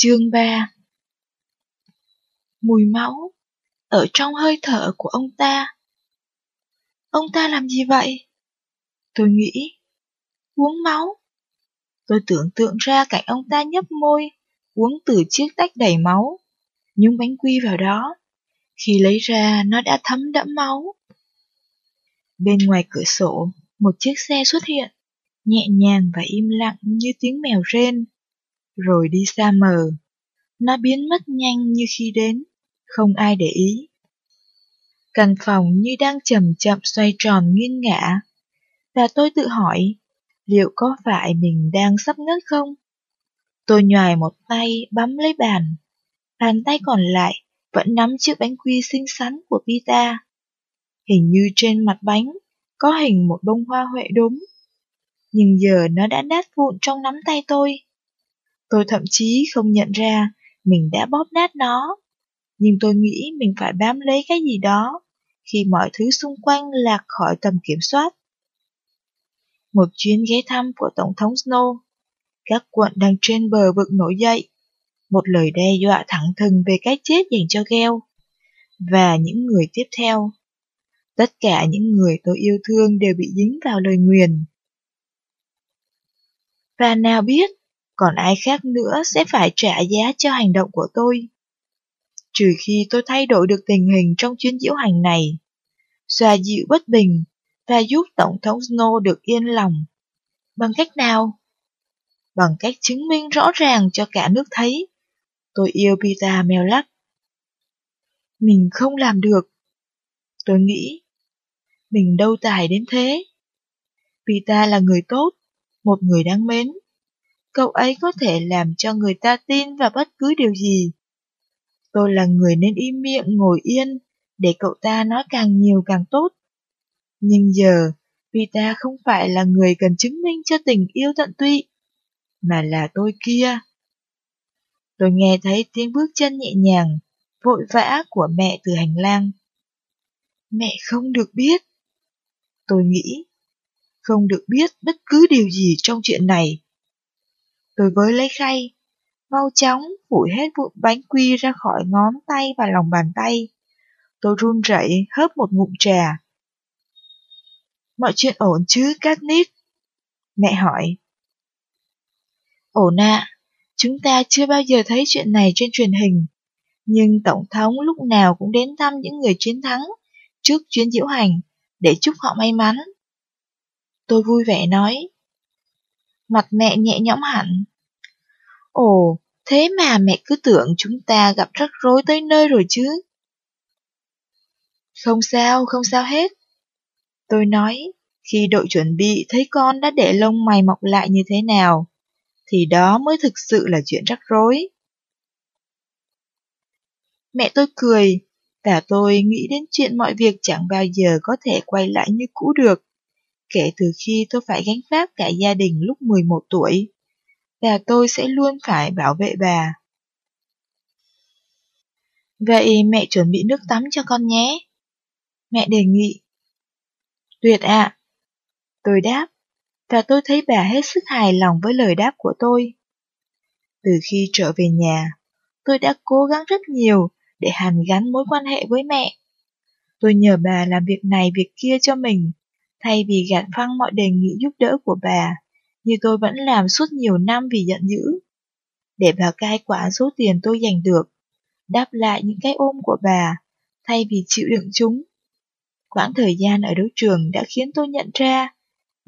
Chương 3 Mùi máu ở trong hơi thở của ông ta. Ông ta làm gì vậy? Tôi nghĩ, uống máu. Tôi tưởng tượng ra cảnh ông ta nhấp môi, uống từ chiếc tách đầy máu, nhúng bánh quy vào đó. Khi lấy ra, nó đã thấm đẫm máu. Bên ngoài cửa sổ, một chiếc xe xuất hiện, nhẹ nhàng và im lặng như tiếng mèo rên, rồi đi xa mờ. Nó biến mất nhanh như khi đến, không ai để ý. Căn phòng như đang chậm chậm xoay tròn nghiêng ngả, và tôi tự hỏi, liệu có phải mình đang sắp ngất không? Tôi nhòi một tay bấm lấy bàn, bàn tay còn lại vẫn nắm chiếc bánh quy xinh xắn của Pita. Hình như trên mặt bánh có hình một bông hoa huệ đúng, Nhưng giờ nó đã nát vụn trong nắm tay tôi. Tôi thậm chí không nhận ra mình đã bóp nát nó. Nhưng tôi nghĩ mình phải bám lấy cái gì đó khi mọi thứ xung quanh lạc khỏi tầm kiểm soát. Một chuyến ghé thăm của Tổng thống Snow. Các quận đang trên bờ vực nổi dậy. Một lời đe dọa thẳng thừng về cái chết dành cho Geo. Và những người tiếp theo. Tất cả những người tôi yêu thương đều bị dính vào lời nguyền. Và nào biết, còn ai khác nữa sẽ phải trả giá cho hành động của tôi. Trừ khi tôi thay đổi được tình hình trong chuyến diễu hành này, xoa dịu bất bình và giúp Tổng thống Snow được yên lòng. Bằng cách nào? Bằng cách chứng minh rõ ràng cho cả nước thấy tôi yêu Peter Melak. Mình không làm được. Tôi nghĩ, mình đâu tài đến thế. Peter là người tốt, một người đáng mến. Cậu ấy có thể làm cho người ta tin vào bất cứ điều gì. Tôi là người nên im miệng ngồi yên, để cậu ta nói càng nhiều càng tốt. Nhưng giờ, Vita không phải là người cần chứng minh cho tình yêu tận tụy, mà là tôi kia. Tôi nghe thấy tiếng bước chân nhẹ nhàng, vội vã của mẹ từ hành lang. Mẹ không được biết. Tôi nghĩ, không được biết bất cứ điều gì trong chuyện này. Tôi với lấy khay, mau chóng phủi hết vụn bánh quy ra khỏi ngón tay và lòng bàn tay. Tôi run rẩy hớp một ngụm trà. Mọi chuyện ổn chứ, Katniss? Mẹ hỏi. Ổn ạ, chúng ta chưa bao giờ thấy chuyện này trên truyền hình. Nhưng Tổng thống lúc nào cũng đến thăm những người chiến thắng trước chuyến diễu hành để chúc họ may mắn. Tôi vui vẻ nói. Mặt mẹ nhẹ nhõm hẳn. Ồ, thế mà mẹ cứ tưởng chúng ta gặp rắc rối tới nơi rồi chứ. Không sao, không sao hết. Tôi nói, khi đội chuẩn bị thấy con đã để lông mày mọc lại như thế nào, thì đó mới thực sự là chuyện rắc rối. Mẹ tôi cười, và tôi nghĩ đến chuyện mọi việc chẳng bao giờ có thể quay lại như cũ được, kể từ khi tôi phải gánh vác cả gia đình lúc 11 tuổi, và tôi sẽ luôn phải bảo vệ bà. Vậy mẹ chuẩn bị nước tắm cho con nhé. Mẹ đề nghị. Tuyệt ạ. Tôi đáp, và tôi thấy bà hết sức hài lòng với lời đáp của tôi. Từ khi trở về nhà, tôi đã cố gắng rất nhiều để hàn gắn mối quan hệ với mẹ. Tôi nhờ bà làm việc này việc kia cho mình, thay vì gạt phăng mọi đề nghị giúp đỡ của bà, như tôi vẫn làm suốt nhiều năm vì giận dữ. Để bà cai quả số tiền tôi giành được, đáp lại những cái ôm của bà, thay vì chịu đựng chúng. Quãng thời gian ở đấu trường đã khiến tôi nhận ra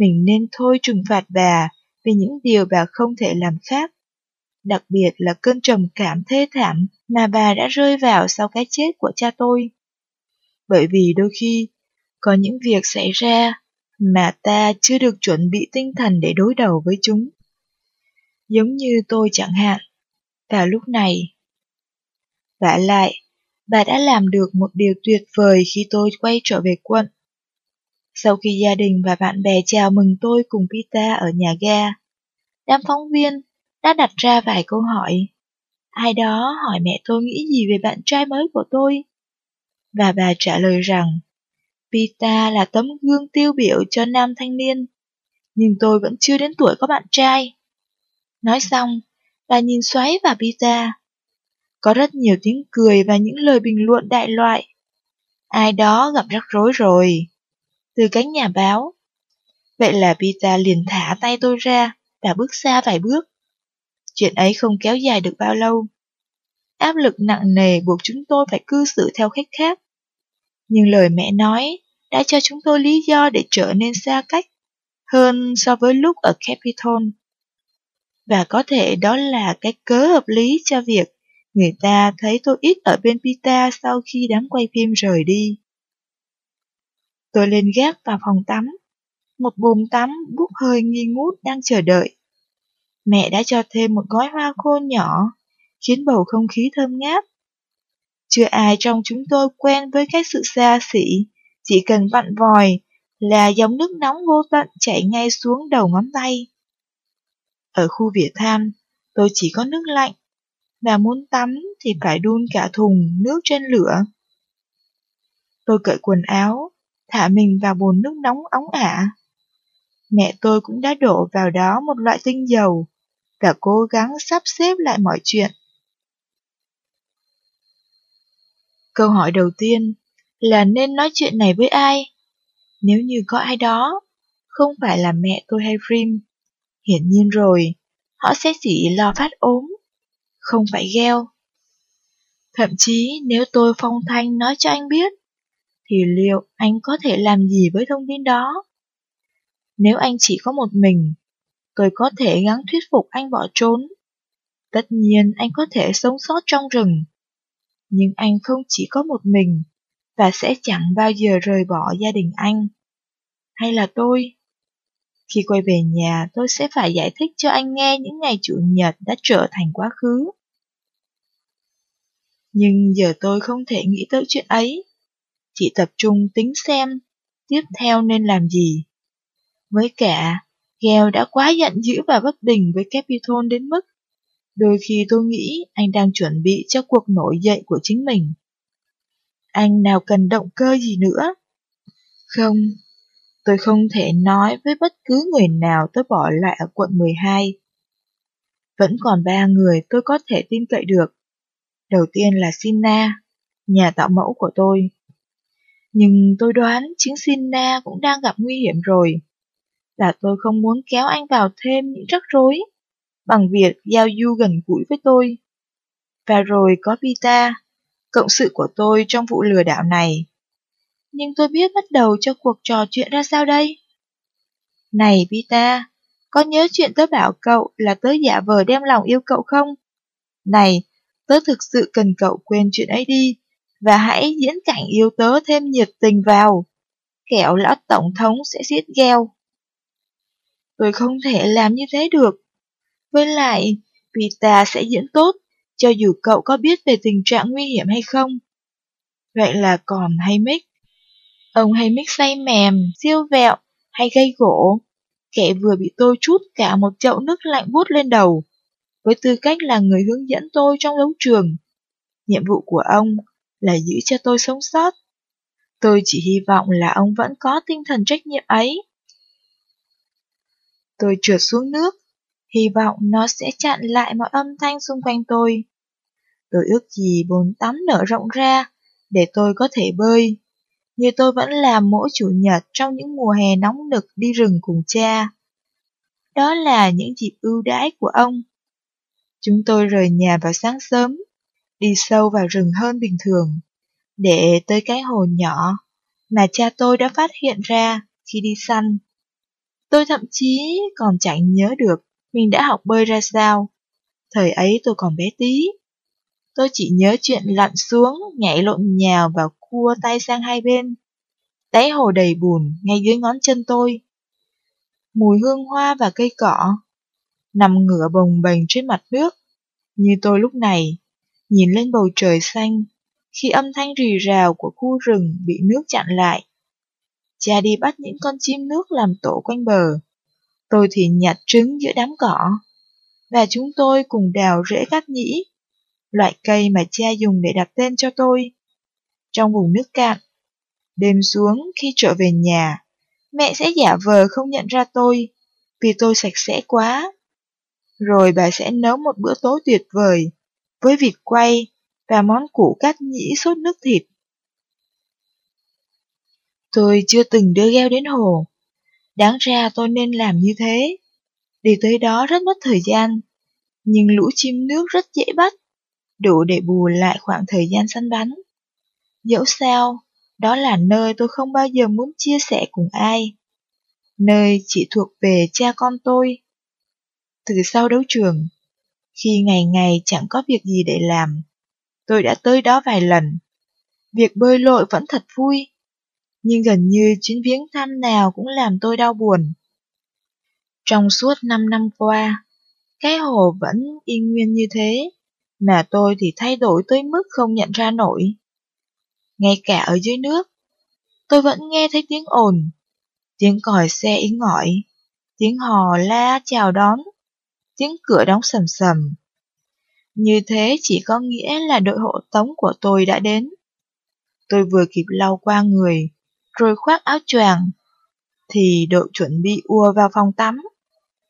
mình nên thôi trừng phạt bà vì những điều bà không thể làm khác. Đặc biệt là cơn trầm cảm thê thảm mà bà đã rơi vào sau cái chết của cha tôi. Bởi vì đôi khi, có những việc xảy ra mà ta chưa được chuẩn bị tinh thần để đối đầu với chúng. Giống như tôi chẳng hạn, vào lúc này. vả lại, bà đã làm được một điều tuyệt vời khi tôi quay trở về quận. Sau khi gia đình và bạn bè chào mừng tôi cùng Pita ở nhà ga, đám phóng viên đã đặt ra vài câu hỏi. Ai đó hỏi mẹ tôi nghĩ gì về bạn trai mới của tôi? Và bà trả lời rằng, Pita là tấm gương tiêu biểu cho nam thanh niên, nhưng tôi vẫn chưa đến tuổi có bạn trai. Nói xong, bà nhìn xoáy vào Pita. Có rất nhiều tiếng cười và những lời bình luận đại loại. Ai đó gặp rắc rối rồi. Từ cánh nhà báo. Vậy là Pita liền thả tay tôi ra và bước xa vài bước. Chuyện ấy không kéo dài được bao lâu. Áp lực nặng nề buộc chúng tôi phải cư xử theo khách khác. Nhưng lời mẹ nói đã cho chúng tôi lý do để trở nên xa cách hơn so với lúc ở Capitol. Và có thể đó là cái cớ hợp lý cho việc người ta thấy tôi ít ở bên Pita sau khi đám quay phim rời đi. Tôi lên gác vào phòng tắm. Một bồn tắm bút hơi nghi ngút đang chờ đợi. Mẹ đã cho thêm một gói hoa khô nhỏ, khiến bầu không khí thơm ngát. Chưa ai trong chúng tôi quen với cái sự xa xỉ, chỉ cần vặn vòi là dòng nước nóng vô tận chảy ngay xuống đầu ngón tay. Ở khu Việt Tham, tôi chỉ có nước lạnh, và muốn tắm thì phải đun cả thùng nước trên lửa. Tôi cởi quần áo, thả mình vào bồn nước nóng óng ả. Mẹ tôi cũng đã đổ vào đó một loại tinh dầu và cố gắng sắp xếp lại mọi chuyện. Câu hỏi đầu tiên là nên nói chuyện này với ai? Nếu như có ai đó, không phải là mẹ tôi hay Prim, hiển nhiên rồi, họ sẽ chỉ lo phát ốm, không phải gheo. Thậm chí nếu tôi phong thanh nói cho anh biết, thì liệu anh có thể làm gì với thông tin đó? Nếu anh chỉ có một mình, tôi có thể gắng thuyết phục anh bỏ trốn. Tất nhiên anh có thể sống sót trong rừng, nhưng anh không chỉ có một mình và sẽ chẳng bao giờ rời bỏ gia đình anh. Hay là tôi? Khi quay về nhà, tôi sẽ phải giải thích cho anh nghe những ngày Chủ nhật đã trở thành quá khứ. Nhưng giờ tôi không thể nghĩ tới chuyện ấy, chỉ tập trung tính xem tiếp theo nên làm gì. Với cả, Gheo đã quá giận dữ và bất bình với Capitol đến mức đôi khi tôi nghĩ anh đang chuẩn bị cho cuộc nổi dậy của chính mình. Anh nào cần động cơ gì nữa? Không, tôi không thể nói với bất cứ người nào tôi bỏ lại ở quận 12. Vẫn còn ba người tôi có thể tin cậy được. Đầu tiên là Sina, nhà tạo mẫu của tôi. Nhưng tôi đoán chính Sina cũng đang gặp nguy hiểm rồi. Là tôi không muốn kéo anh vào thêm những rắc rối bằng việc giao du gần gũi với tôi. Và rồi có Pita, cộng sự của tôi trong vụ lừa đảo này. Nhưng tôi biết bắt đầu cho cuộc trò chuyện ra sao đây? Này Pita, có nhớ chuyện tớ bảo cậu là tớ giả vờ đem lòng yêu cậu không? Này, tớ thực sự cần cậu quên chuyện ấy đi, và hãy diễn cảnh yêu tớ thêm nhiệt tình vào. Kẻo lão tổng thống sẽ giết gheo. Tôi không thể làm như thế được. Với lại, Pita sẽ diễn tốt, cho dù cậu có biết về tình trạng nguy hiểm hay không. Vậy là còn hay Mick. Ông hay Mick say mềm, siêu vẹo hay gây gỗ. Kẻ vừa bị tôi chút cả một chậu nước lạnh bút lên đầu. Với tư cách là người hướng dẫn tôi trong đấu trường. Nhiệm vụ của ông là giữ cho tôi sống sót. Tôi chỉ hy vọng là ông vẫn có tinh thần trách nhiệm ấy. Tôi trượt xuống nước, hy vọng nó sẽ chặn lại mọi âm thanh xung quanh tôi. Tôi ước gì bồn tắm nở rộng ra, để tôi có thể bơi, như tôi vẫn làm mỗi chủ nhật trong những mùa hè nóng nực đi rừng cùng cha. Đó là những dịp ưu đãi của ông. Chúng tôi rời nhà vào sáng sớm, đi sâu vào rừng hơn bình thường, để tới cái hồ nhỏ mà cha tôi đã phát hiện ra khi đi săn. Tôi thậm chí còn chẳng nhớ được mình đã học bơi ra sao. Thời ấy tôi còn bé tí. Tôi chỉ nhớ chuyện lặn xuống, nhảy lộn nhào và cua tay sang hai bên. Đáy hồ đầy bùn ngay dưới ngón chân tôi. Mùi hương hoa và cây cỏ. Nằm ngửa bồng bềnh trên mặt nước. Như tôi lúc này, nhìn lên bầu trời xanh, khi âm thanh rì rào của khu rừng bị nước chặn lại. Cha đi bắt những con chim nước làm tổ quanh bờ. Tôi thì nhặt trứng giữa đám cỏ. Và chúng tôi cùng đào rễ cát nhĩ, loại cây mà cha dùng để đặt tên cho tôi. Trong vùng nước cạn, đêm xuống khi trở về nhà, mẹ sẽ giả vờ không nhận ra tôi, vì tôi sạch sẽ quá. Rồi bà sẽ nấu một bữa tối tuyệt vời, với vịt quay và món củ cắt nhĩ sốt nước thịt. Tôi chưa từng đưa gheo đến hồ. Đáng ra tôi nên làm như thế. Đi tới đó rất mất thời gian, nhưng lũ chim nước rất dễ bắt, đủ để bù lại khoảng thời gian săn bắn. Dẫu sao, đó là nơi tôi không bao giờ muốn chia sẻ cùng ai. Nơi chỉ thuộc về cha con tôi. Từ sau đấu trường, khi ngày ngày chẳng có việc gì để làm, tôi đã tới đó vài lần. Việc bơi lội vẫn thật vui, nhưng gần như chuyến viếng thăm nào cũng làm tôi đau buồn. Trong suốt 5 năm qua, cái hồ vẫn yên nguyên như thế, mà tôi thì thay đổi tới mức không nhận ra nổi. Ngay cả ở dưới nước, tôi vẫn nghe thấy tiếng ồn, tiếng còi xe ý ngỏi, tiếng hò la chào đón, tiếng cửa đóng sầm sầm. Như thế chỉ có nghĩa là đội hộ tống của tôi đã đến. Tôi vừa kịp lau qua người, rồi khoác áo choàng, thì đội chuẩn bị ùa vào phòng tắm.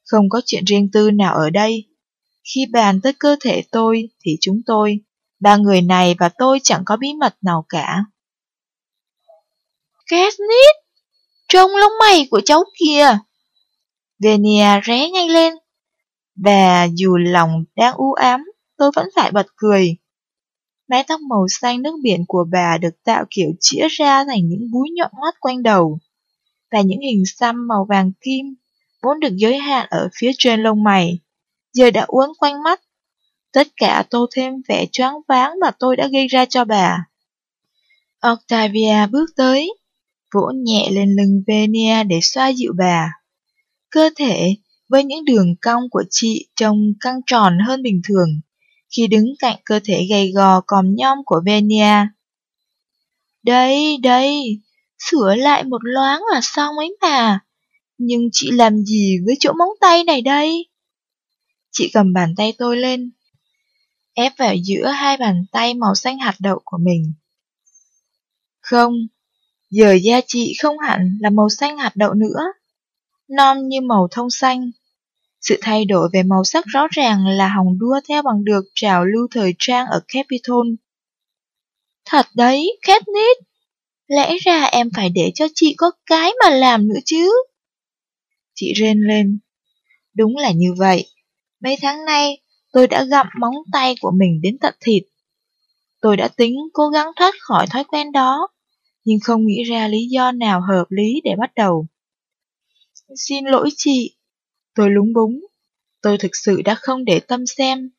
Không có chuyện riêng tư nào ở đây. Khi bàn tới cơ thể tôi thì chúng tôi, ba người này và tôi chẳng có bí mật nào cả. Katniss, trông lông mày của cháu kìa. Venia ré ngay lên. Và dù lòng đang u ám, tôi vẫn phải bật cười. Mái tóc màu xanh nước biển của bà được tạo kiểu chĩa ra thành những búi nhọn hoắt quanh đầu, và những hình xăm màu vàng kim vốn được giới hạn ở phía trên lông mày, giờ đã uốn quanh mắt. Tất cả tô thêm vẻ choáng váng mà tôi đã gây ra cho bà. Octavia bước tới, vỗ nhẹ lên lưng Venia để xoa dịu bà. Cơ thể với những đường cong của chị trông căng tròn hơn bình thường khi đứng cạnh cơ thể gầy gò còm nhom của Venia. Đây, đây, sửa lại một loáng là xong ấy mà. Nhưng chị làm gì với chỗ móng tay này đây? Chị cầm bàn tay tôi lên, ép vào giữa hai bàn tay màu xanh hạt đậu của mình. Không, giờ da chị không hẳn là màu xanh hạt đậu nữa, non như màu thông xanh. Sự thay đổi về màu sắc rõ ràng là hòng đua theo bằng được trào lưu thời trang ở Capitol. Thật đấy, Katniss. Lẽ ra em phải để cho chị có cái mà làm nữa chứ. Chị rên lên. Đúng là như vậy. Mấy tháng nay, tôi đã gặm móng tay của mình đến tận thịt. Tôi đã tính cố gắng thoát khỏi thói quen đó, nhưng không nghĩ ra lý do nào hợp lý để bắt đầu. Xin lỗi chị, Tôi lúng búng. Tôi thực sự đã không để tâm xem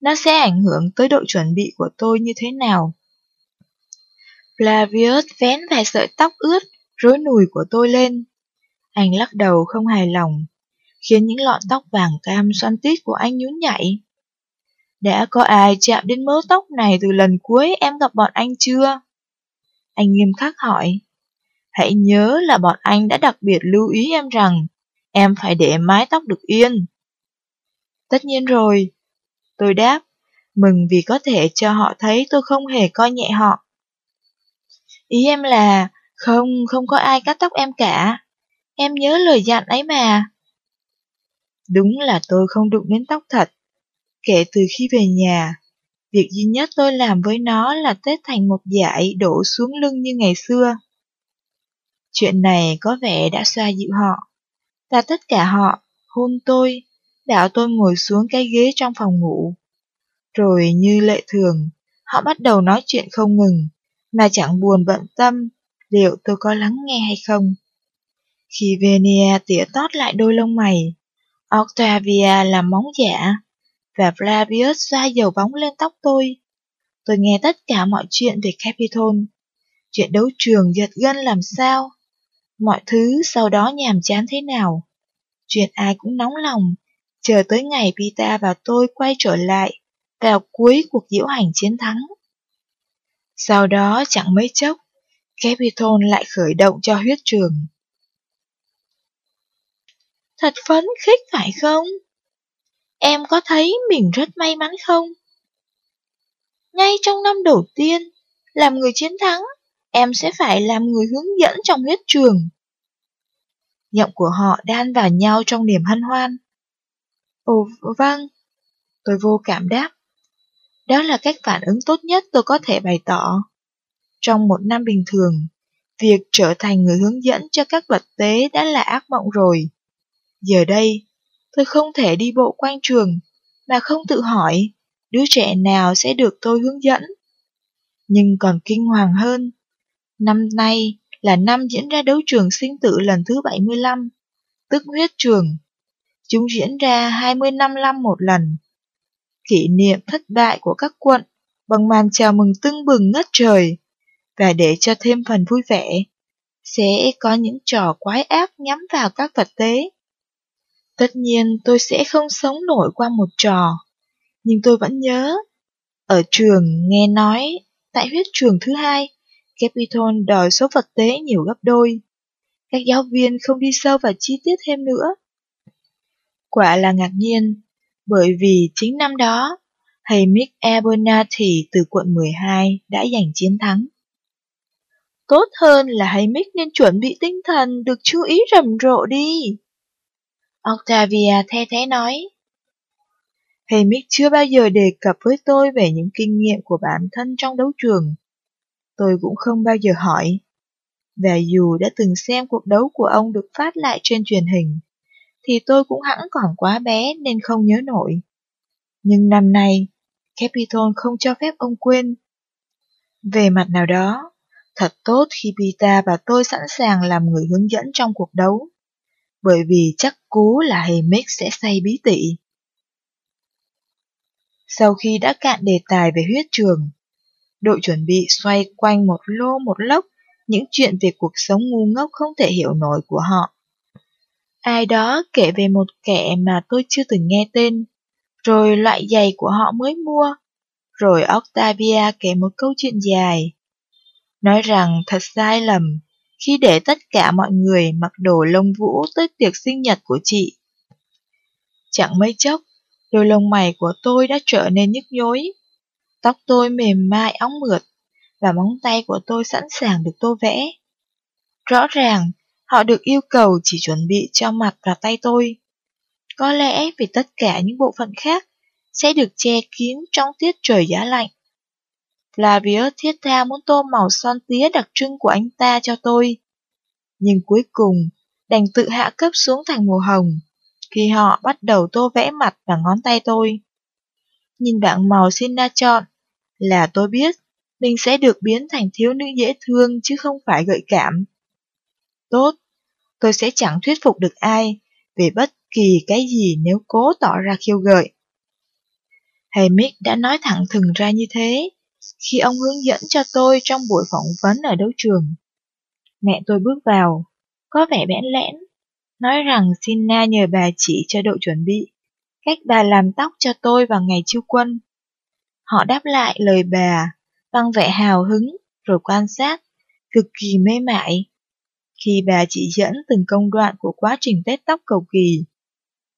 nó sẽ ảnh hưởng tới độ chuẩn bị của tôi như thế nào. Flavius vén vài sợi tóc ướt, rối nùi của tôi lên. Anh lắc đầu không hài lòng, khiến những lọn tóc vàng cam xoăn tít của anh nhún nhảy. Đã có ai chạm đến mớ tóc này từ lần cuối em gặp bọn anh chưa? Anh nghiêm khắc hỏi. Hãy nhớ là bọn anh đã đặc biệt lưu ý em rằng em phải để mái tóc được yên. Tất nhiên rồi. Tôi đáp, mừng vì có thể cho họ thấy tôi không hề coi nhẹ họ. Ý em là, không, không có ai cắt tóc em cả. Em nhớ lời dặn ấy mà. Đúng là tôi không đụng đến tóc thật. Kể từ khi về nhà, việc duy nhất tôi làm với nó là tết thành một dải đổ xuống lưng như ngày xưa. Chuyện này có vẻ đã xoa dịu họ và tất cả họ hôn tôi, bảo tôi ngồi xuống cái ghế trong phòng ngủ. Rồi như lệ thường, họ bắt đầu nói chuyện không ngừng, mà chẳng buồn bận tâm liệu tôi có lắng nghe hay không. Khi Venia tỉa tót lại đôi lông mày, Octavia làm móng giả, và Flavius xoa dầu bóng lên tóc tôi. Tôi nghe tất cả mọi chuyện về Capitol. Chuyện đấu trường giật gân làm sao, mọi thứ sau đó nhàm chán thế nào. Chuyện ai cũng nóng lòng, chờ tới ngày Pita và tôi quay trở lại vào cuối cuộc diễu hành chiến thắng. Sau đó chẳng mấy chốc, Capitol lại khởi động cho huyết trường. Thật phấn khích phải không? Em có thấy mình rất may mắn không? Ngay trong năm đầu tiên, làm người chiến thắng, em sẽ phải làm người hướng dẫn trong huyết trường. Giọng của họ đan vào nhau trong niềm hân hoan. Ồ vâng, tôi vô cảm đáp. Đó là cách phản ứng tốt nhất tôi có thể bày tỏ. Trong một năm bình thường, việc trở thành người hướng dẫn cho các vật tế đã là ác mộng rồi. Giờ đây, tôi không thể đi bộ quanh trường mà không tự hỏi đứa trẻ nào sẽ được tôi hướng dẫn. Nhưng còn kinh hoàng hơn, năm nay là năm diễn ra đấu trường sinh tử lần thứ 75, tức huyết trường. Chúng diễn ra 20 năm năm một lần. Kỷ niệm thất bại của các quận bằng màn chào mừng tưng bừng ngất trời. Và để cho thêm phần vui vẻ, sẽ có những trò quái ác nhắm vào các vật tế. Tất nhiên tôi sẽ không sống nổi qua một trò, nhưng tôi vẫn nhớ. Ở trường nghe nói, tại huyết trường thứ hai, Capitol đòi số vật tế nhiều gấp đôi. Các giáo viên không đi sâu vào chi tiết thêm nữa. Quả là ngạc nhiên, bởi vì chính năm đó, thầy Mick Abernathy từ quận 12 đã giành chiến thắng. Tốt hơn là thầy Mick nên chuẩn bị tinh thần được chú ý rầm rộ đi. Octavia the thế nói. Thầy Mick chưa bao giờ đề cập với tôi về những kinh nghiệm của bản thân trong đấu trường. Tôi cũng không bao giờ hỏi. Và dù đã từng xem cuộc đấu của ông được phát lại trên truyền hình, thì tôi cũng hẳn còn quá bé nên không nhớ nổi. Nhưng năm nay, Capitol không cho phép ông quên. Về mặt nào đó, thật tốt khi Pita và tôi sẵn sàng làm người hướng dẫn trong cuộc đấu, bởi vì chắc cú là Hamick sẽ say bí tị. Sau khi đã cạn đề tài về huyết trường, đội chuẩn bị xoay quanh một lô một lốc những chuyện về cuộc sống ngu ngốc không thể hiểu nổi của họ. Ai đó kể về một kẻ mà tôi chưa từng nghe tên, rồi loại giày của họ mới mua, rồi Octavia kể một câu chuyện dài. Nói rằng thật sai lầm khi để tất cả mọi người mặc đồ lông vũ tới tiệc sinh nhật của chị. Chẳng mấy chốc, đôi lông mày của tôi đã trở nên nhức nhối. Tóc tôi mềm mại óng mượt, và móng tay của tôi sẵn sàng được tô vẽ. Rõ ràng, họ được yêu cầu chỉ chuẩn bị cho mặt và tay tôi. Có lẽ vì tất cả những bộ phận khác sẽ được che kín trong tiết trời giá lạnh. Flavius thiết tha muốn tô màu son tía đặc trưng của anh ta cho tôi. Nhưng cuối cùng, đành tự hạ cấp xuống thành màu hồng, khi họ bắt đầu tô vẽ mặt và ngón tay tôi. Nhìn bảng màu Sina chọn, là tôi biết mình sẽ được biến thành thiếu nữ dễ thương chứ không phải gợi cảm. Tốt, tôi sẽ chẳng thuyết phục được ai về bất kỳ cái gì nếu cố tỏ ra khiêu gợi. hay Mick đã nói thẳng thừng ra như thế khi ông hướng dẫn cho tôi trong buổi phỏng vấn ở đấu trường. Mẹ tôi bước vào, có vẻ bẽn lẽn, nói rằng Sina nhờ bà chỉ cho đội chuẩn bị, cách bà làm tóc cho tôi vào ngày chiêu quân. Họ đáp lại lời bà bằng vẻ hào hứng rồi quan sát, cực kỳ mê mải. Khi bà chỉ dẫn từng công đoạn của quá trình tết tóc cầu kỳ.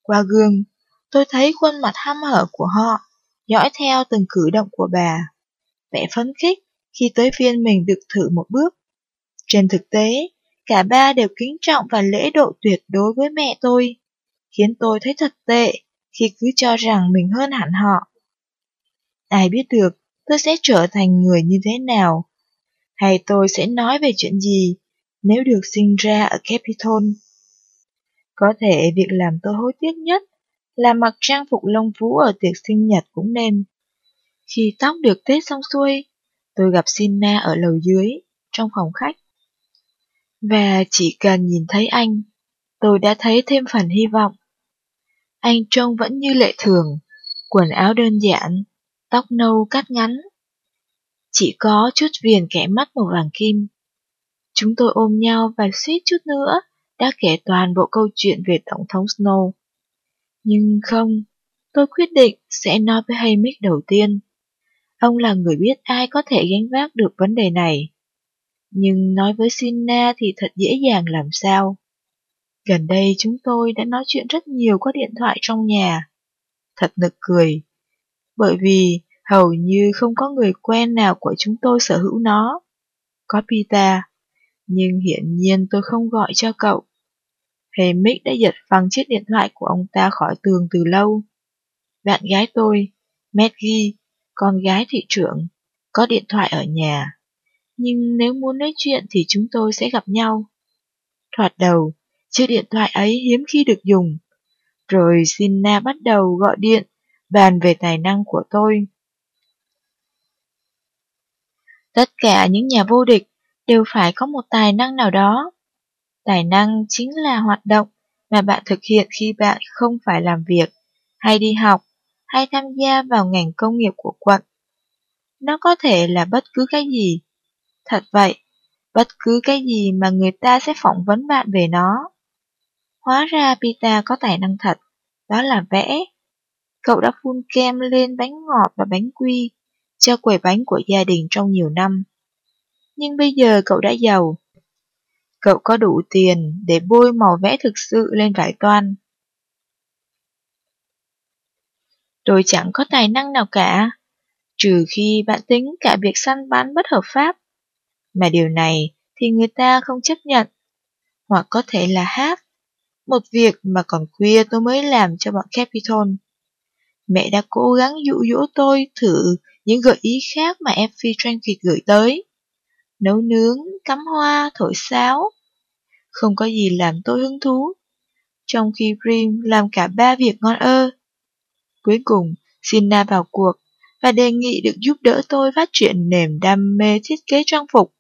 Qua gương, tôi thấy khuôn mặt hăm hở của họ, dõi theo từng cử động của bà. Vẻ phấn khích khi tới phiên mình được thử một bước. Trên thực tế, cả ba đều kính trọng và lễ độ tuyệt đối với mẹ tôi, khiến tôi thấy thật tệ khi cứ cho rằng mình hơn hẳn họ. Ai biết được tôi sẽ trở thành người như thế nào, hay tôi sẽ nói về chuyện gì nếu được sinh ra ở Capitol. Có thể việc làm tôi hối tiếc nhất là mặc trang phục lông vũ ở tiệc sinh nhật cũng nên. Khi tóc được tết xong xuôi, tôi gặp Sina ở lầu dưới, trong phòng khách. Và chỉ cần nhìn thấy anh, tôi đã thấy thêm phần hy vọng. Anh trông vẫn như lệ thường, quần áo đơn giản, tóc nâu cắt ngắn. Chỉ có chút viền kẻ mắt màu vàng kim. Chúng tôi ôm nhau và suýt chút nữa đã kể toàn bộ câu chuyện về Tổng thống Snow. Nhưng không, tôi quyết định sẽ nói với Haymick đầu tiên. Ông là người biết ai có thể gánh vác được vấn đề này. Nhưng nói với Sina thì thật dễ dàng làm sao. Gần đây chúng tôi đã nói chuyện rất nhiều qua điện thoại trong nhà. Thật nực cười, bởi vì hầu như không có người quen nào của chúng tôi sở hữu nó. Có Pita, nhưng hiển nhiên tôi không gọi cho cậu. Hamick đã giật phăng chiếc điện thoại của ông ta khỏi tường từ lâu. Bạn gái tôi, Maggie, con gái thị trưởng, có điện thoại ở nhà. Nhưng nếu muốn nói chuyện thì chúng tôi sẽ gặp nhau. Thoạt đầu, chiếc điện thoại ấy hiếm khi được dùng. Rồi Sina bắt đầu gọi điện, bàn về tài năng của tôi. Tất cả những nhà vô địch đều phải có một tài năng nào đó. Tài năng chính là hoạt động mà bạn thực hiện khi bạn không phải làm việc, hay đi học, hay tham gia vào ngành công nghiệp của quận. Nó có thể là bất cứ cái gì. Thật vậy, bất cứ cái gì mà người ta sẽ phỏng vấn bạn về nó. Hóa ra Pita có tài năng thật, đó là vẽ. Cậu đã phun kem lên bánh ngọt và bánh quy cho quầy bánh của gia đình trong nhiều năm. Nhưng bây giờ cậu đã giàu. Cậu có đủ tiền để bôi màu vẽ thực sự lên vải toan. Tôi chẳng có tài năng nào cả, trừ khi bạn tính cả việc săn bắn bất hợp pháp. Mà điều này thì người ta không chấp nhận, hoặc có thể là hát, một việc mà còn khuya tôi mới làm cho bọn Capitol. Mẹ đã cố gắng dụ dỗ tôi thử những gợi ý khác mà Effie Tranquil gửi tới. Nấu nướng, cắm hoa, thổi sáo. Không có gì làm tôi hứng thú. Trong khi Prim làm cả ba việc ngon ơ. Cuối cùng, Sina vào cuộc và đề nghị được giúp đỡ tôi phát triển niềm đam mê thiết kế trang phục.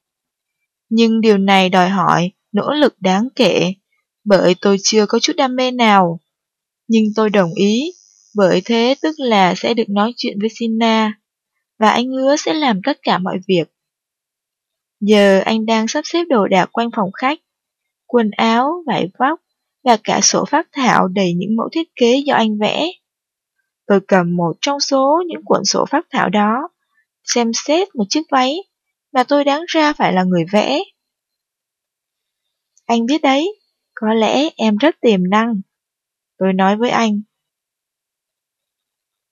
Nhưng điều này đòi hỏi nỗ lực đáng kể, bởi tôi chưa có chút đam mê nào. Nhưng tôi đồng ý, bởi thế tức là sẽ được nói chuyện với Sina, và anh hứa sẽ làm tất cả mọi việc. Giờ anh đang sắp xếp đồ đạc quanh phòng khách, quần áo, vải vóc và cả sổ phát thảo đầy những mẫu thiết kế do anh vẽ. Tôi cầm một trong số những cuộn sổ phát thảo đó, xem xét một chiếc váy mà tôi đáng ra phải là người vẽ. Anh biết đấy, có lẽ em rất tiềm năng. Tôi nói với anh.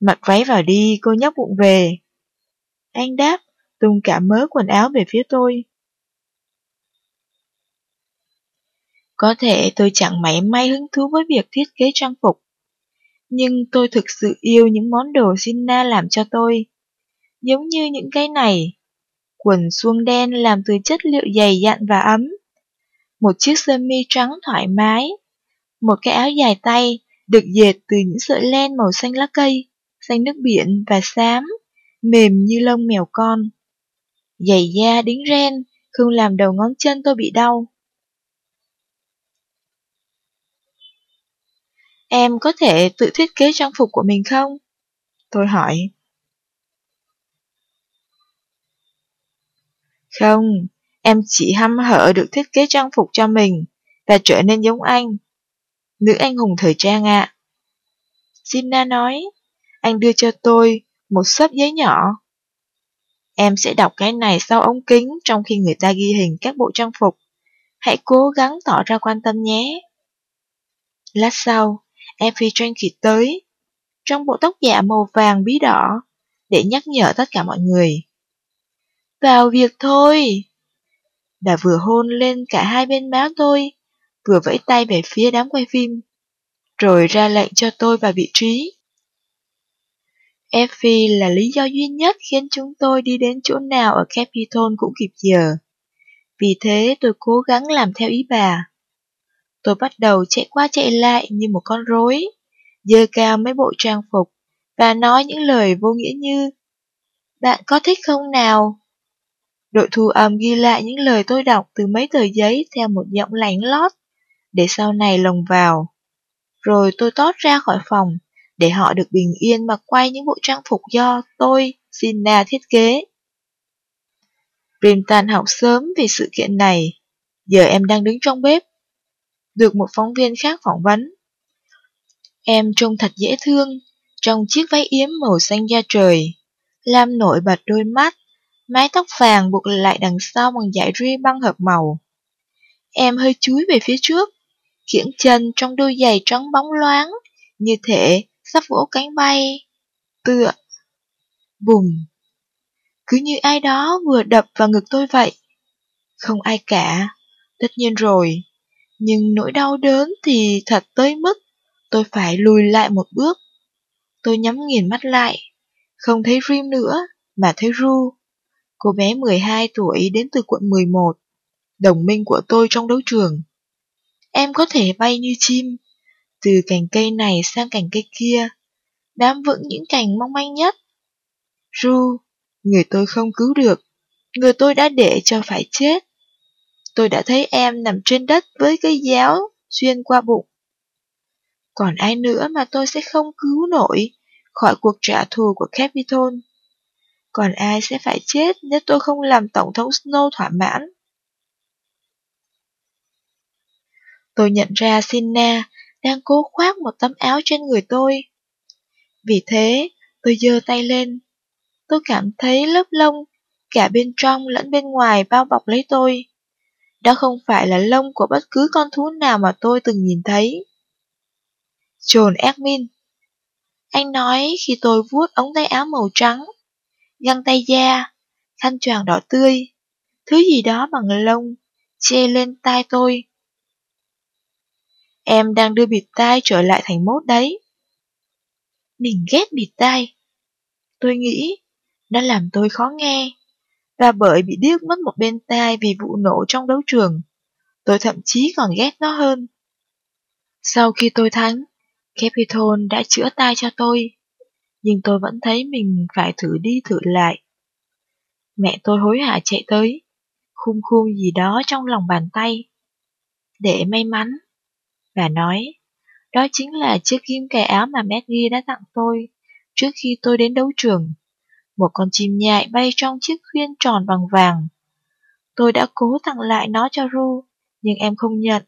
Mặc váy vào đi, cô nhóc bụng về. Anh đáp, tung cả mớ quần áo về phía tôi. Có thể tôi chẳng mảy may hứng thú với việc thiết kế trang phục, nhưng tôi thực sự yêu những món đồ Sina làm cho tôi. Giống như những cái này, quần suông đen làm từ chất liệu dày dặn và ấm, một chiếc sơ mi trắng thoải mái, một cái áo dài tay được dệt từ những sợi len màu xanh lá cây, xanh nước biển và xám, mềm như lông mèo con. Giày da đính ren, không làm đầu ngón chân tôi bị đau. Em có thể tự thiết kế trang phục của mình không? Tôi hỏi. Không, em chỉ hăm hở được thiết kế trang phục cho mình và trở nên giống anh. Nữ anh hùng thời trang ạ. À. Sina nói, anh đưa cho tôi một xấp giấy nhỏ. Em sẽ đọc cái này sau ống kính trong khi người ta ghi hình các bộ trang phục. Hãy cố gắng tỏ ra quan tâm nhé. Lát sau, Effie Tranquil tới, trong bộ tóc giả màu vàng bí đỏ, để nhắc nhở tất cả mọi người. Vào việc thôi! Bà vừa hôn lên cả hai bên má tôi, vừa vẫy tay về phía đám quay phim, rồi ra lệnh cho tôi vào vị trí. Effie là lý do duy nhất khiến chúng tôi đi đến chỗ nào ở Capitol cũng kịp giờ. Vì thế tôi cố gắng làm theo ý bà. Tôi bắt đầu chạy qua chạy lại như một con rối, dơ cao mấy bộ trang phục và nói những lời vô nghĩa như Bạn có thích không nào? Đội thu âm ghi lại những lời tôi đọc từ mấy tờ giấy theo một giọng lạnh lót, để sau này lồng vào. Rồi tôi tót ra khỏi phòng, để họ được bình yên mà quay những bộ trang phục do tôi, Sina thiết kế. Brimtan học sớm vì sự kiện này, giờ em đang đứng trong bếp. Được một phóng viên khác phỏng vấn. Em trông thật dễ thương, trong chiếc váy yếm màu xanh da trời, làm nổi bật đôi mắt, mái tóc vàng buộc lại đằng sau bằng dải ri băng hợp màu. Em hơi chúi về phía trước, kiễng chân trong đôi giày trắng bóng loáng, như thể sắp vỗ cánh bay. Tựa. Bùm. Cứ như ai đó vừa đập vào ngực tôi vậy. Không ai cả. Tất nhiên rồi. Nhưng nỗi đau đớn thì thật tới mức tôi phải lùi lại một bước. Tôi nhắm nghiền mắt lại, không thấy Rim nữa, mà thấy Ru. Cô bé 12 tuổi đến từ quận 11, đồng minh của tôi trong đấu trường. Em có thể bay như chim, từ cành cây này sang cành cây kia, bám vững những cành mong manh nhất. Ru, người tôi không cứu được, người tôi đã để cho phải chết. Tôi đã thấy em nằm trên đất với cây giáo xuyên qua bụng. Còn ai nữa mà tôi sẽ không cứu nổi khỏi cuộc trả thù của Capitol? Còn ai sẽ phải chết nếu tôi không làm Tổng thống Snow thỏa mãn? Tôi nhận ra Sina đang cố khoác một tấm áo trên người tôi. Vì thế, tôi giơ tay lên. Tôi cảm thấy lớp lông, cả bên trong lẫn bên ngoài bao bọc lấy tôi. Đó không phải là lông của bất cứ con thú nào mà tôi từng nhìn thấy. Trồn Admin Anh nói khi tôi vuốt ống tay áo màu trắng, găng tay da, khăn choàng đỏ tươi, thứ gì đó bằng lông, che lên tai tôi. Em đang đưa bịt tai trở lại thành mốt đấy. Mình ghét bịt tai. Tôi nghĩ, nó làm tôi khó nghe. Và bởi bị điếc mất một bên tai vì vụ nổ trong đấu trường, tôi thậm chí còn ghét nó hơn. Sau khi tôi thắng, Capitol đã chữa tai cho tôi, nhưng tôi vẫn thấy mình phải thử đi thử lại. Mẹ tôi hối hả chạy tới, khung khung gì đó trong lòng bàn tay. Để may mắn, bà nói, đó chính là chiếc kim cài áo mà Maggie đã tặng tôi trước khi tôi đến đấu trường. Một con chim nhại bay trong chiếc khuyên tròn bằng vàng. Tôi đã cố tặng lại nó cho Ru, nhưng em không nhận.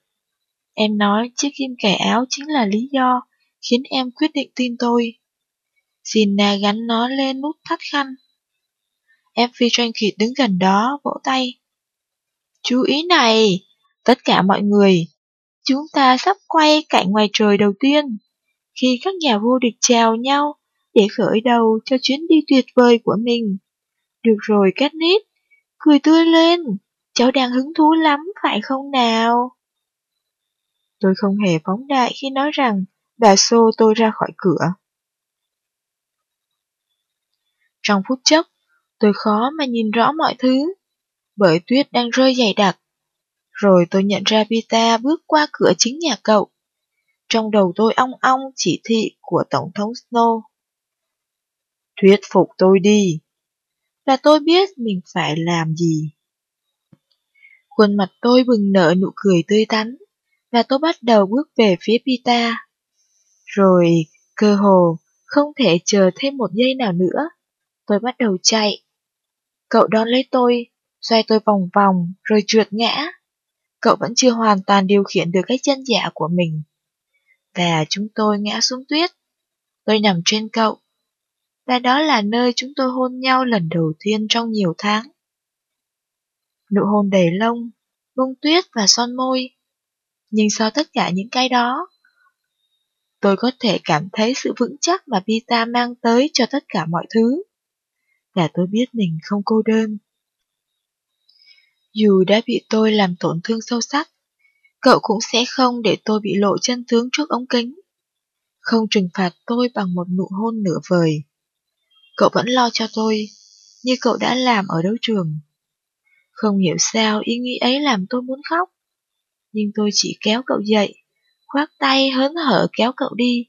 Em nói chiếc kim cài áo chính là lý do khiến em quyết định tin tôi. Gina à, gắn nó lên nút thắt khăn. Effie tranh khịt đứng gần đó, vỗ tay. Chú ý này, tất cả mọi người, Chúng ta sắp quay cảnh ngoài trời đầu tiên, khi các nhà vô địch chào nhau để khởi đầu cho chuyến đi tuyệt vời của mình. Được rồi Katniss, cười tươi lên, cháu đang hứng thú lắm phải không nào? Tôi không hề phóng đại khi nói rằng bà xô tôi ra khỏi cửa. Trong phút chốc, tôi khó mà nhìn rõ mọi thứ, bởi tuyết đang rơi dày đặc. Rồi tôi nhận ra Pita bước qua cửa chính nhà cậu. Trong đầu tôi ong ong chỉ thị của Tổng thống Snow. Thuyết phục tôi đi. Và tôi biết mình phải làm gì. Khuôn mặt tôi bừng nở nụ cười tươi tắn, và tôi bắt đầu bước về phía Pita. Rồi, cơ hồ, không thể chờ thêm một giây nào nữa, tôi bắt đầu chạy. Cậu đón lấy tôi, xoay tôi vòng vòng, rồi trượt ngã cậu vẫn chưa hoàn toàn điều khiển được cái chân giả của mình. Và chúng tôi ngã xuống tuyết. Tôi nằm trên cậu. Và đó là nơi chúng tôi hôn nhau lần đầu tiên trong nhiều tháng. Nụ hôn đầy lông, bông tuyết và son môi. Nhưng sau tất cả những cái đó, tôi có thể cảm thấy sự vững chắc mà Pita mang tới cho tất cả mọi thứ là tôi biết mình không cô đơn. Dù đã bị tôi làm tổn thương sâu sắc, cậu cũng sẽ không để tôi bị lộ chân tướng trước ống kính. Không trừng phạt tôi bằng một nụ hôn nửa vời. Cậu vẫn lo cho tôi, như cậu đã làm ở đấu trường. Không hiểu sao ý nghĩ ấy làm tôi muốn khóc. Nhưng tôi chỉ kéo cậu dậy, khoác tay hớn hở kéo cậu đi.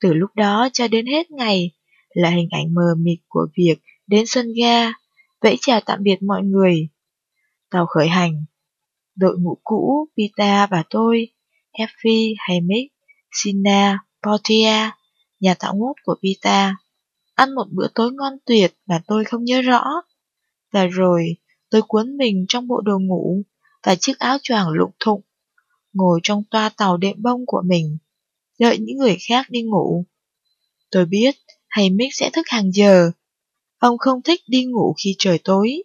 Từ lúc đó cho đến hết ngày là hình ảnh mờ mịt của việc đến sân ga, vẫy chào tạm biệt mọi người, Tàu khởi hành. Đội ngũ cũ, Pita và tôi, Effie, Hamick, Sina, Portia, nhà tạo ngốt của Pita, ăn một bữa tối ngon tuyệt mà tôi không nhớ rõ. Và rồi, tôi cuốn mình trong bộ đồ ngủ và chiếc áo choàng lụng thụng, ngồi trong toa tàu đệm bông của mình, đợi những người khác đi ngủ. Tôi biết Hamick sẽ thức hàng giờ. Ông không thích đi ngủ khi trời tối.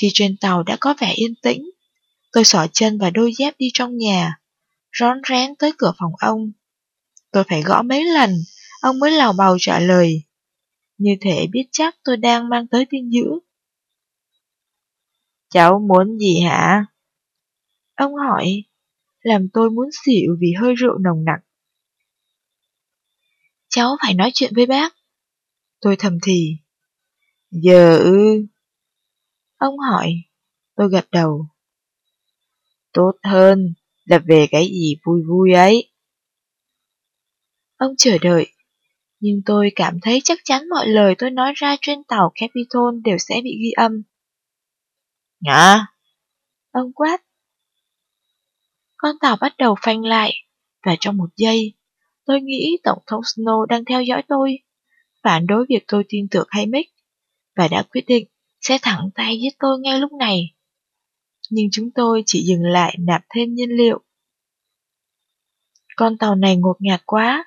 Khi trên tàu đã có vẻ yên tĩnh, tôi xỏ chân và đôi dép đi trong nhà, rón rén tới cửa phòng ông. Tôi phải gõ mấy lần, ông mới lào bào trả lời. Như thể biết chắc tôi đang mang tới tin dữ. Cháu muốn gì hả? Ông hỏi, làm tôi muốn xỉu vì hơi rượu nồng nặc. Cháu phải nói chuyện với bác. Tôi thầm thì. Giờ ư? Ông hỏi, tôi gật đầu. Tốt hơn là về cái gì vui vui ấy. Ông chờ đợi, nhưng tôi cảm thấy chắc chắn mọi lời tôi nói ra trên tàu Capitol đều sẽ bị ghi âm. Ngã! Ông quát. Con tàu bắt đầu phanh lại, và trong một giây, tôi nghĩ Tổng thống Snow đang theo dõi tôi, phản đối việc tôi tin tưởng Haymick và đã quyết định sẽ thẳng tay giết tôi ngay lúc này. Nhưng chúng tôi chỉ dừng lại nạp thêm nhiên liệu. Con tàu này ngột ngạt quá.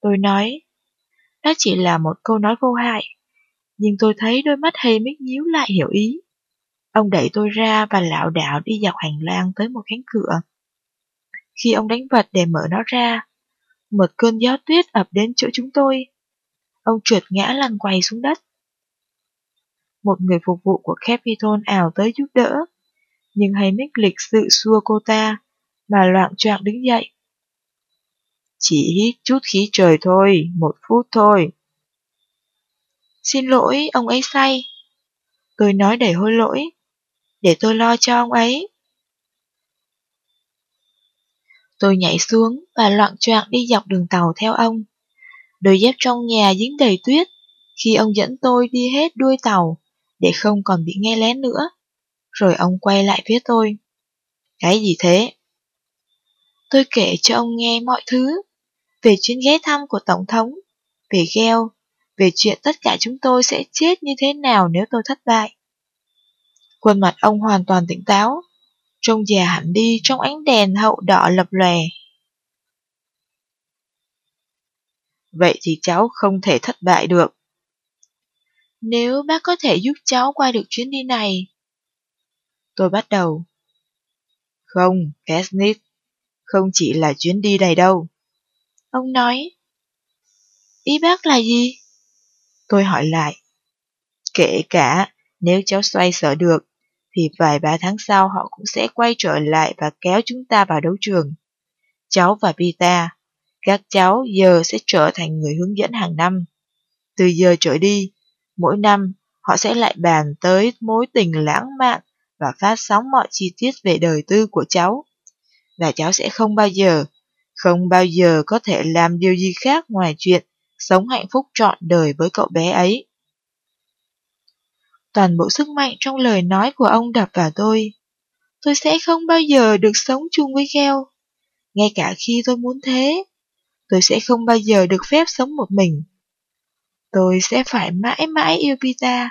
Tôi nói, đó chỉ là một câu nói vô hại, nhưng tôi thấy đôi mắt Haymick nhíu lại hiểu ý. Ông đẩy tôi ra và lảo đảo đi dọc hành lang tới một cánh cửa. Khi ông đánh vật để mở nó ra, một cơn gió tuyết ập đến chỗ chúng tôi. Ông trượt ngã lăn quay xuống đất. Một người phục vụ của Capitol ảo tới giúp đỡ, nhưng hay lịch sự xua cô ta, mà loạn choạng đứng dậy. Chỉ hít chút khí trời thôi, một phút thôi. Xin lỗi, ông ấy say. Tôi nói để hối lỗi, để tôi lo cho ông ấy. Tôi nhảy xuống và loạn choạng đi dọc đường tàu theo ông. Đôi dép trong nhà dính đầy tuyết khi ông dẫn tôi đi hết đuôi tàu để không còn bị nghe lén nữa. Rồi ông quay lại phía tôi. Cái gì thế? Tôi kể cho ông nghe mọi thứ, về chuyến ghé thăm của Tổng thống, về gheo, về chuyện tất cả chúng tôi sẽ chết như thế nào nếu tôi thất bại. Khuôn mặt ông hoàn toàn tỉnh táo, trông già hẳn đi trong ánh đèn hậu đỏ lập lòe. Vậy thì cháu không thể thất bại được. Nếu bác có thể giúp cháu qua được chuyến đi này. Tôi bắt đầu. Không, Kesnit, không chỉ là chuyến đi này đâu. Ông nói. Ý bác là gì? Tôi hỏi lại. Kể cả nếu cháu xoay sở được, thì vài ba tháng sau họ cũng sẽ quay trở lại và kéo chúng ta vào đấu trường. Cháu và Pita, các cháu giờ sẽ trở thành người hướng dẫn hàng năm. Từ giờ trở đi, mỗi năm họ sẽ lại bàn tới mối tình lãng mạn và phát sóng mọi chi tiết về đời tư của cháu. Và cháu sẽ không bao giờ, không bao giờ có thể làm điều gì khác ngoài chuyện sống hạnh phúc trọn đời với cậu bé ấy. Toàn bộ sức mạnh trong lời nói của ông đập vào tôi. Tôi sẽ không bao giờ được sống chung với Gheo. Ngay cả khi tôi muốn thế, tôi sẽ không bao giờ được phép sống một mình. Tôi sẽ phải mãi mãi yêu Pita.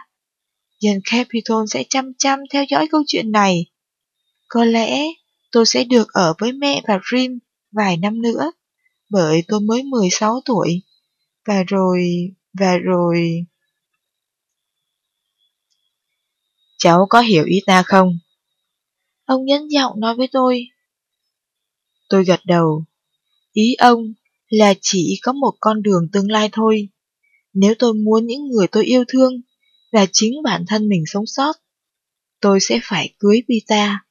Dân Capitol sẽ chăm chăm theo dõi câu chuyện này. Có lẽ tôi sẽ được ở với mẹ và Rim vài năm nữa, bởi tôi mới 16 tuổi. Và rồi, và rồi... Cháu có hiểu ý ta không? Ông nhấn giọng nói với tôi. Tôi gật đầu. Ý ông là chỉ có một con đường tương lai thôi. Nếu tôi muốn những người tôi yêu thương và chính bản thân mình sống sót, tôi sẽ phải cưới Pita.